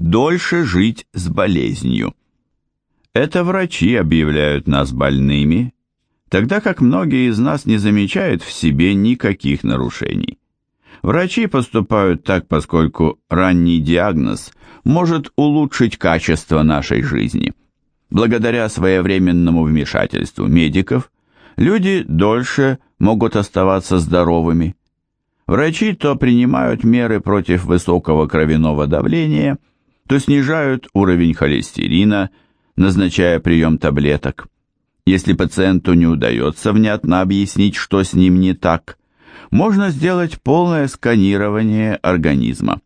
Дольше жить с болезнью. Это врачи объявляют нас больными, тогда как многие из нас не замечают в себе никаких нарушений. Врачи поступают так, поскольку ранний диагноз может улучшить качество нашей жизни. Благодаря своевременному вмешательству медиков, люди дольше могут оставаться здоровыми. Врачи то принимают меры против высокого кровяного давления, то снижают уровень холестерина, назначая прием таблеток. Если пациенту не удается внятно объяснить, что с ним не так, можно сделать полное сканирование организма.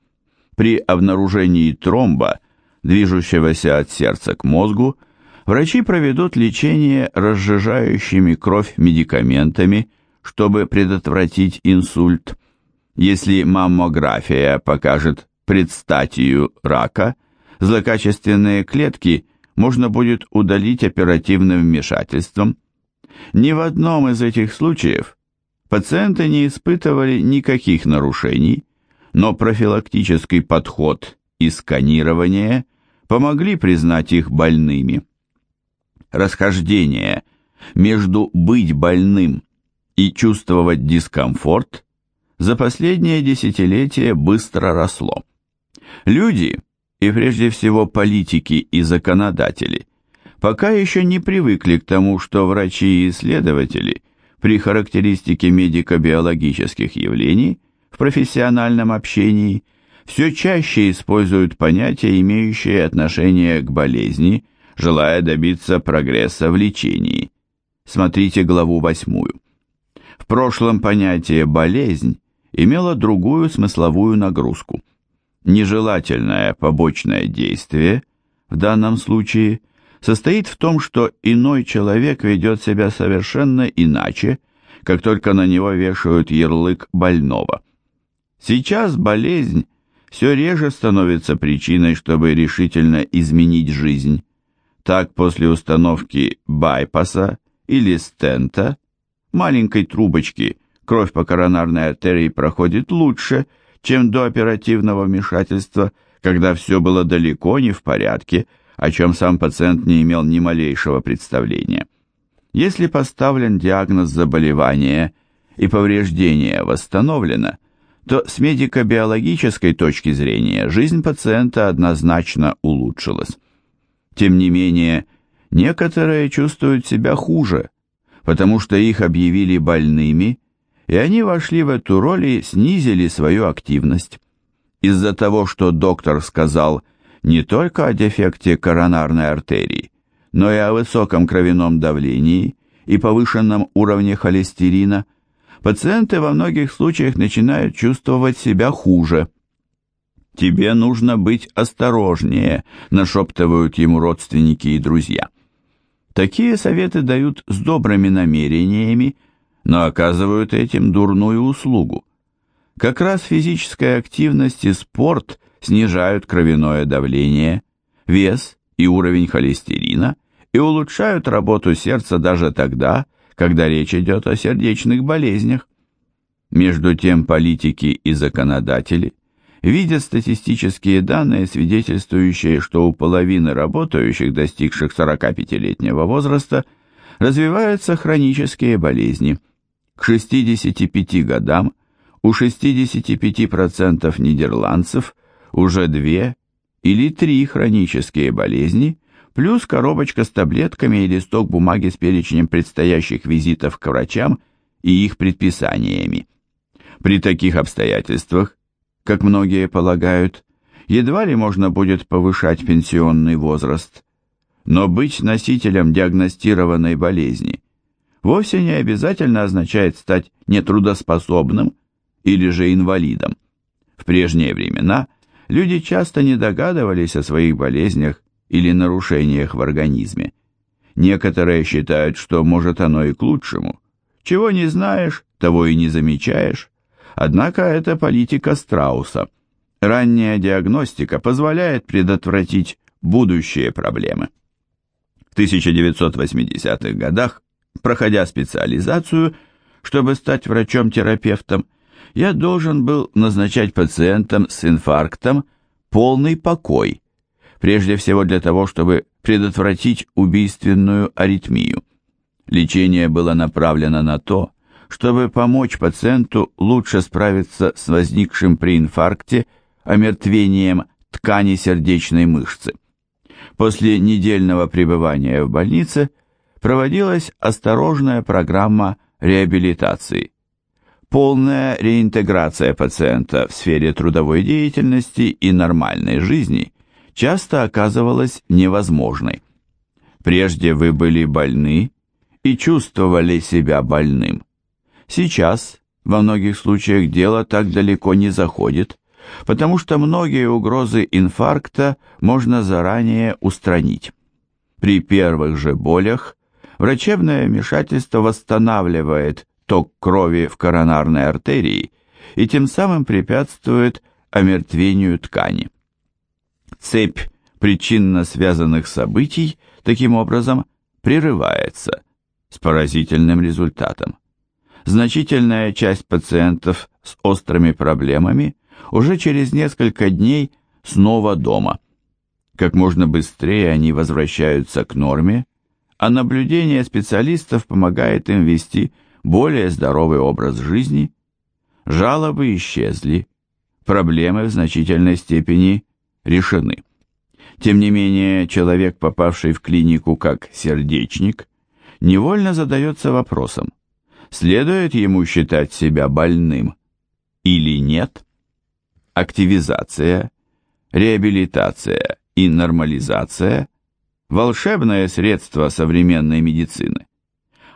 При обнаружении тромба, движущегося от сердца к мозгу, врачи проведут лечение разжижающими кровь медикаментами, чтобы предотвратить инсульт. Если маммография покажет предстатию рака, злокачественные клетки можно будет удалить оперативным вмешательством. Ни в одном из этих случаев пациенты не испытывали никаких нарушений, но профилактический подход и сканирование помогли признать их больными. Расхождение между быть больным и чувствовать дискомфорт за последние десятилетия быстро росло. Люди, и прежде всего политики и законодатели, пока еще не привыкли к тому, что врачи и исследователи при характеристике медико-биологических явлений в профессиональном общении все чаще используют понятия, имеющие отношение к болезни, желая добиться прогресса в лечении. Смотрите главу восьмую. В прошлом понятие «болезнь» имело другую смысловую нагрузку. Нежелательное побочное действие, в данном случае, состоит в том, что иной человек ведет себя совершенно иначе, как только на него вешают ярлык больного. Сейчас болезнь все реже становится причиной, чтобы решительно изменить жизнь. Так, после установки байпаса или стента, маленькой трубочки, кровь по коронарной артерии проходит лучше, чем до оперативного вмешательства, когда все было далеко не в порядке, о чем сам пациент не имел ни малейшего представления. Если поставлен диагноз заболевания и повреждение восстановлено, то с медико-биологической точки зрения жизнь пациента однозначно улучшилась. Тем не менее, некоторые чувствуют себя хуже, потому что их объявили больными, и они вошли в эту роль и снизили свою активность. Из-за того, что доктор сказал не только о дефекте коронарной артерии, но и о высоком кровяном давлении и повышенном уровне холестерина, пациенты во многих случаях начинают чувствовать себя хуже. «Тебе нужно быть осторожнее», – нашептывают ему родственники и друзья. Такие советы дают с добрыми намерениями, но оказывают этим дурную услугу. Как раз физическая активность и спорт снижают кровяное давление, вес и уровень холестерина и улучшают работу сердца даже тогда, когда речь идет о сердечных болезнях. Между тем политики и законодатели видят статистические данные, свидетельствующие, что у половины работающих, достигших 45-летнего возраста, развиваются хронические болезни. К 65 годам у 65% нидерландцев уже две или три хронические болезни – плюс коробочка с таблетками и листок бумаги с перечнем предстоящих визитов к врачам и их предписаниями. При таких обстоятельствах, как многие полагают, едва ли можно будет повышать пенсионный возраст. Но быть носителем диагностированной болезни вовсе не обязательно означает стать нетрудоспособным или же инвалидом. В прежние времена люди часто не догадывались о своих болезнях или нарушениях в организме. Некоторые считают, что может оно и к лучшему. Чего не знаешь, того и не замечаешь. Однако это политика Страуса. Ранняя диагностика позволяет предотвратить будущие проблемы. В 1980-х годах, проходя специализацию, чтобы стать врачом-терапевтом, я должен был назначать пациентам с инфарктом полный покой – прежде всего для того, чтобы предотвратить убийственную аритмию. Лечение было направлено на то, чтобы помочь пациенту лучше справиться с возникшим при инфаркте омертвением ткани сердечной мышцы. После недельного пребывания в больнице проводилась осторожная программа реабилитации. Полная реинтеграция пациента в сфере трудовой деятельности и нормальной жизни часто оказывалась невозможной. Прежде вы были больны и чувствовали себя больным. Сейчас, во многих случаях, дело так далеко не заходит, потому что многие угрозы инфаркта можно заранее устранить. При первых же болях врачебное вмешательство восстанавливает ток крови в коронарной артерии и тем самым препятствует омертвению ткани. Цепь причинно связанных событий таким образом прерывается с поразительным результатом. Значительная часть пациентов с острыми проблемами уже через несколько дней снова дома. Как можно быстрее они возвращаются к норме, а наблюдение специалистов помогает им вести более здоровый образ жизни. Жалобы исчезли, проблемы в значительной степени решены. Тем не менее, человек, попавший в клинику как сердечник, невольно задается вопросом, следует ему считать себя больным или нет? Активизация, реабилитация и нормализация – волшебное средство современной медицины.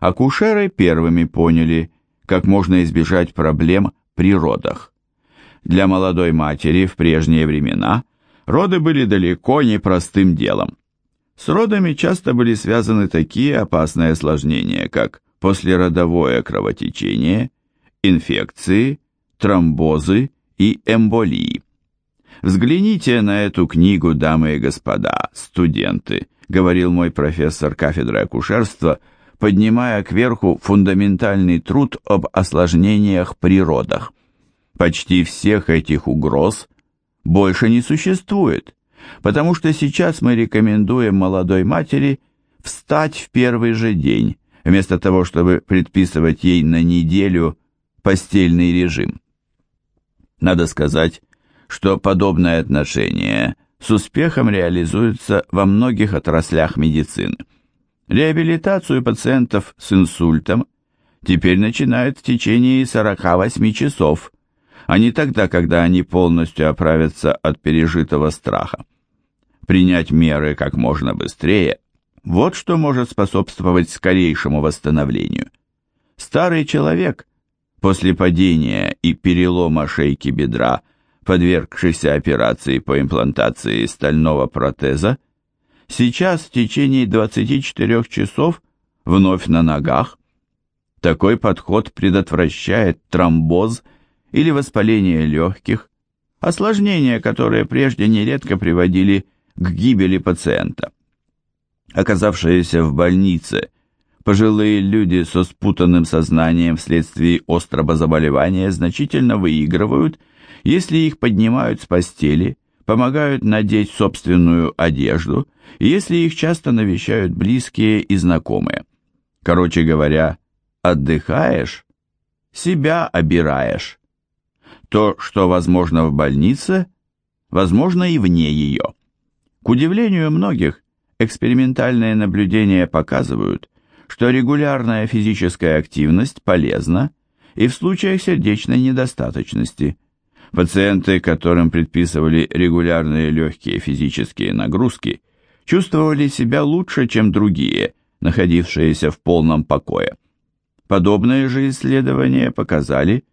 Акушеры первыми поняли, как можно избежать проблем при родах. Для молодой матери в прежние времена роды были далеко не простым делом. С родами часто были связаны такие опасные осложнения, как послеродовое кровотечение, инфекции, тромбозы и эмболии. Взгляните на эту книгу, дамы и господа, студенты, говорил мой профессор кафедры акушерства, поднимая кверху фундаментальный труд об осложнениях при родах. Почти всех этих угроз больше не существует, потому что сейчас мы рекомендуем молодой матери встать в первый же день, вместо того, чтобы предписывать ей на неделю постельный режим. Надо сказать, что подобное отношение с успехом реализуется во многих отраслях медицины. Реабилитацию пациентов с инсультом теперь начинают в течение 48 часов, а не тогда, когда они полностью оправятся от пережитого страха. Принять меры как можно быстрее вот что может способствовать скорейшему восстановлению. Старый человек после падения и перелома шейки бедра, подвергшийся операции по имплантации стального протеза, сейчас в течение 24 часов вновь на ногах. Такой подход предотвращает тромбоз или воспаление легких, осложнения, которые прежде нередко приводили к гибели пациента оказавшиеся в больнице, пожилые люди со спутанным сознанием вследствие острого заболевания значительно выигрывают, если их поднимают с постели, помогают надеть собственную одежду, если их часто навещают близкие и знакомые. Короче говоря, отдыхаешь, себя обираешь. То, что возможно в больнице, возможно и вне ее. К удивлению многих, Экспериментальные наблюдения показывают, что регулярная физическая активность полезна и в случаях сердечной недостаточности. Пациенты, которым предписывали регулярные легкие физические нагрузки, чувствовали себя лучше, чем другие, находившиеся в полном покое. Подобные же исследования показали,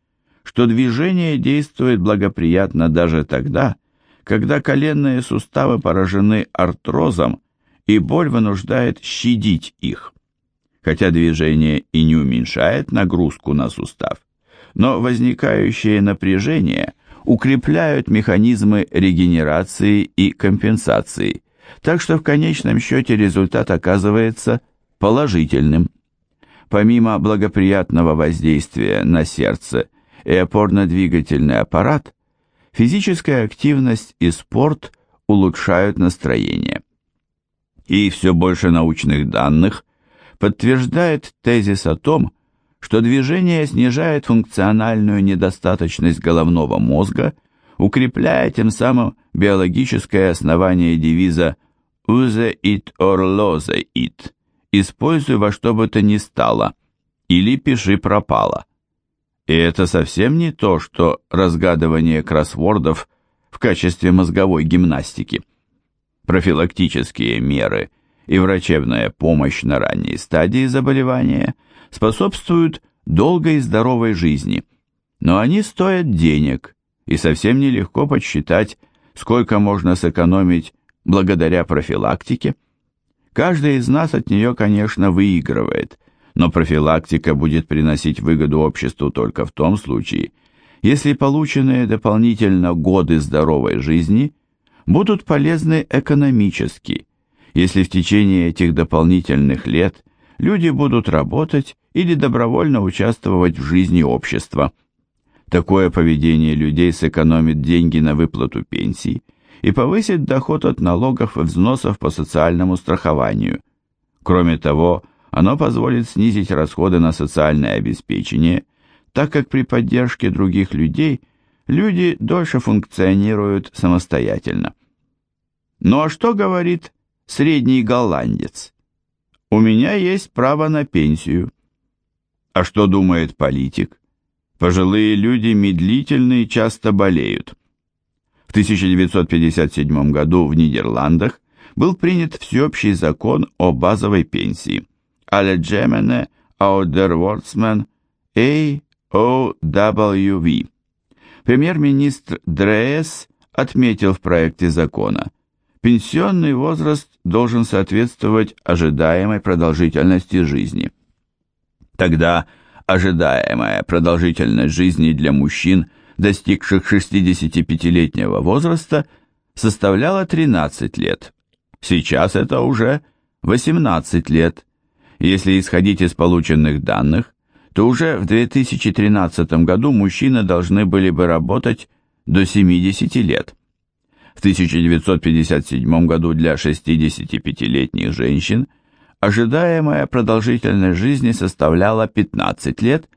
что движение действует благоприятно даже тогда, когда коленные суставы поражены артрозом и боль вынуждает щадить их. Хотя движение и не уменьшает нагрузку на сустав, но возникающее напряжение укрепляют механизмы регенерации и компенсации, так что в конечном счете результат оказывается положительным. Помимо благоприятного воздействия на сердце и опорно-двигательный аппарат, физическая активность и спорт улучшают настроение. И все больше научных данных подтверждает тезис о том, что движение снижает функциональную недостаточность головного мозга, укрепляя тем самым биологическое основание девиза «Use it or lose it» – «Используй во что бы то ни стало» или «Пиши пропало». И это совсем не то, что разгадывание кроссвордов в качестве мозговой гимнастики. Профилактические меры и врачебная помощь на ранней стадии заболевания способствуют долгой и здоровой жизни, но они стоят денег, и совсем нелегко подсчитать, сколько можно сэкономить благодаря профилактике. Каждый из нас от нее, конечно, выигрывает, но профилактика будет приносить выгоду обществу только в том случае, если полученные дополнительно годы здоровой жизни будут полезны экономически, если в течение этих дополнительных лет люди будут работать или добровольно участвовать в жизни общества. Такое поведение людей сэкономит деньги на выплату пенсий и повысит доход от налогов и взносов по социальному страхованию. Кроме того, оно позволит снизить расходы на социальное обеспечение, так как при поддержке других людей люди дольше функционируют самостоятельно. Ну а что говорит средний голландец? У меня есть право на пенсию. А что думает политик? Пожилые люди медлительны и часто болеют. В 1957 году в Нидерландах был принят всеобщий закон о базовой пенсии – Allgemeine Ouderwordsman AOWV. Премьер-министр Дреес отметил в проекте закона, пенсионный возраст должен соответствовать ожидаемой продолжительности жизни. Тогда ожидаемая продолжительность жизни для мужчин, достигших 65-летнего возраста, составляла 13 лет. Сейчас это уже 18 лет. Если исходить из полученных данных, то уже в 2013 году мужчины должны были бы работать до 70 лет. В 1957 году для 65-летних женщин ожидаемая продолжительность жизни составляла 15 лет,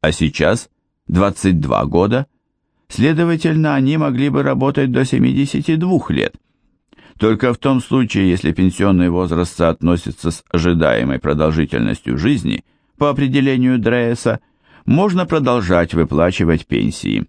а сейчас 22 года. Следовательно, они могли бы работать до 72 лет. Только в том случае, если пенсионный возраст соотносится с ожидаемой продолжительностью жизни, по определению Дрееса, можно продолжать выплачивать пенсии.